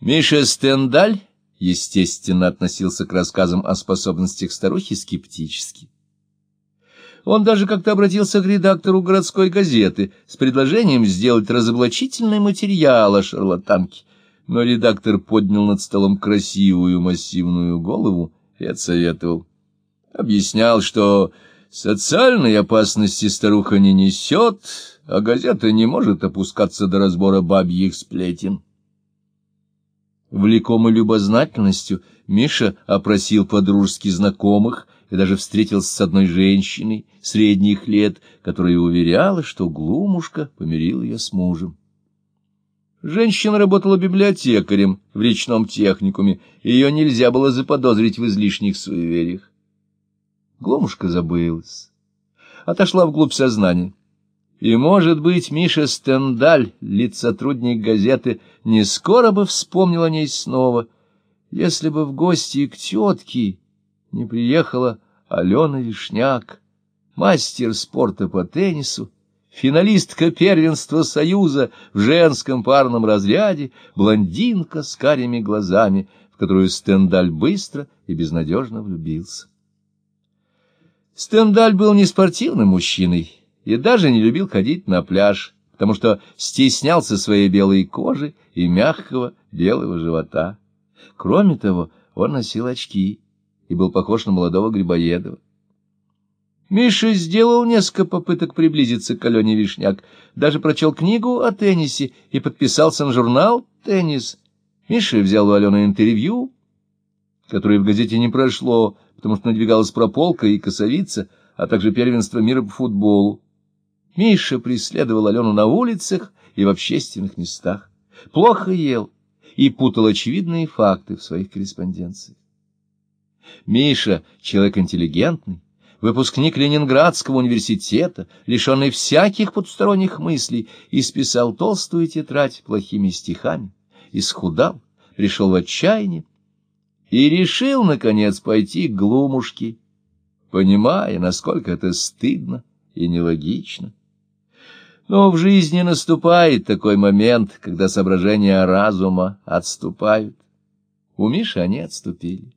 Миша Стендаль, естественно, относился к рассказам о способностях старухи скептически. Он даже как-то обратился к редактору городской газеты с предложением сделать разоблачительный материал о шарлатанке, но редактор поднял над столом красивую массивную голову и отсоветовал. Объяснял, что социальной опасности старуха не несет, а газета не может опускаться до разбора бабьих сплетен. Влекомый любознательностью, Миша опросил подружески знакомых и даже встретился с одной женщиной средних лет, которая уверяла, что Глумушка помирил ее с мужем. Женщина работала библиотекарем в речном техникуме, ее нельзя было заподозрить в излишних суевериях. Глумушка забылась, отошла вглубь сознания. И, может быть, Миша Стендаль, лицотрудник газеты, не скоро бы вспомнил о ней снова, если бы в гости к тетке не приехала Алена Вишняк, мастер спорта по теннису, финалистка первенства Союза в женском парном разряде, блондинка с карими глазами, в которую Стендаль быстро и безнадежно влюбился. Стендаль был не спортивным мужчиной, и даже не любил ходить на пляж, потому что стеснялся своей белой кожи и мягкого белого живота. Кроме того, он носил очки и был похож на молодого Грибоедова. Миша сделал несколько попыток приблизиться к Алене Вишняк, даже прочел книгу о теннисе и подписался на журнал «Теннис». Миша взял у Алены интервью, которое в газете не прошло, потому что надвигалась прополка и косовица, а также первенство мира по футболу. Миша преследовал Алену на улицах и в общественных местах, плохо ел и путал очевидные факты в своих корреспонденциях. Миша — человек интеллигентный, выпускник Ленинградского университета, лишенный всяких потусторонних мыслей, исписал толстую тетрадь плохими стихами, исхудал, пришел в отчаяние и решил, наконец, пойти к глумушке, понимая, насколько это стыдно и нелогично. Но в жизни наступает такой момент, когда соображения разума отступают. У Миши они отступили.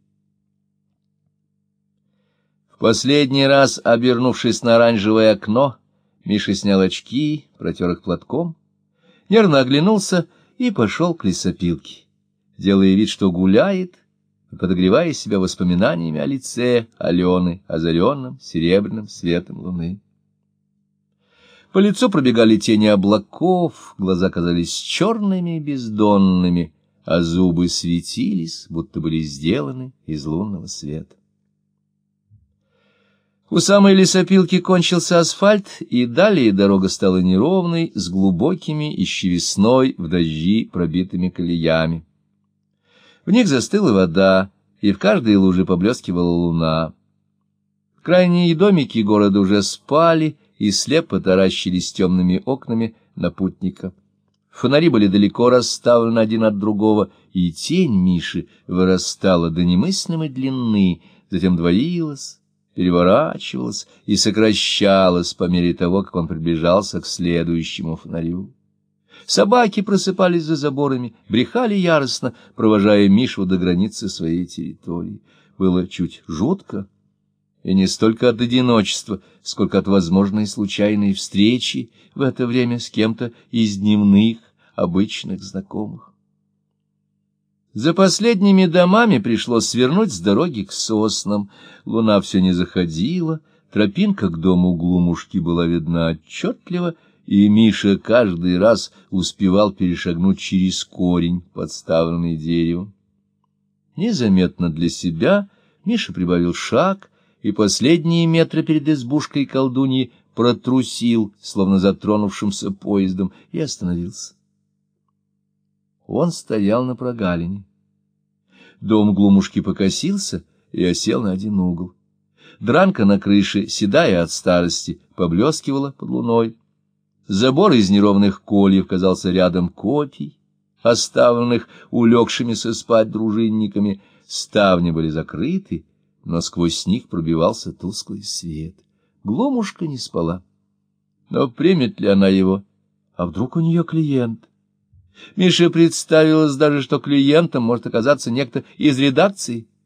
В последний раз, обернувшись на оранжевое окно, Миша снял очки, протер их платком, нервно оглянулся и пошел к лесопилке, делая вид, что гуляет, подогревая себя воспоминаниями о лице Алены, озаренном серебряным светом луны. По лицу пробегали тени облаков, глаза казались черными и бездонными, а зубы светились, будто были сделаны из лунного света. У самой лесопилки кончился асфальт, и далее дорога стала неровной, с глубокими, еще весной, в дожди пробитыми колеями. В них застыла вода, и в каждой луже поблескивала луна. Крайние домики города уже спали, и слепо таращились темными окнами на путника. Фонари были далеко расставлены один от другого, и тень Миши вырастала до немыслимой длины, затем двоилась, переворачивалась и сокращалась по мере того, как он приближался к следующему фонарю. Собаки просыпались за заборами, брехали яростно, провожая Мишу до границы своей территории. Было чуть жутко, и не столько от одиночества, сколько от возможной случайной встречи в это время с кем-то из дневных, обычных знакомых. За последними домами пришлось свернуть с дороги к соснам. Луна все не заходила, тропинка к дому глумушки была видна отчетливо, и Миша каждый раз успевал перешагнуть через корень, подставленный деревом. Незаметно для себя Миша прибавил шаг, и последние метры перед избушкой колдуньи протрусил, словно затронувшимся поездом, и остановился. Он стоял на прогалине. Дом глумушки покосился и осел на один угол. Дранка на крыше, седая от старости, поблескивала под луной. Забор из неровных кольев казался рядом копий, оставленных улегшимися спать дружинниками. Ставни были закрыты, но сквозь них пробивался тусклый свет. Гломушка не спала. Но примет ли она его? А вдруг у нее клиент? Мише представилось даже, что клиентом может оказаться некто из редакции,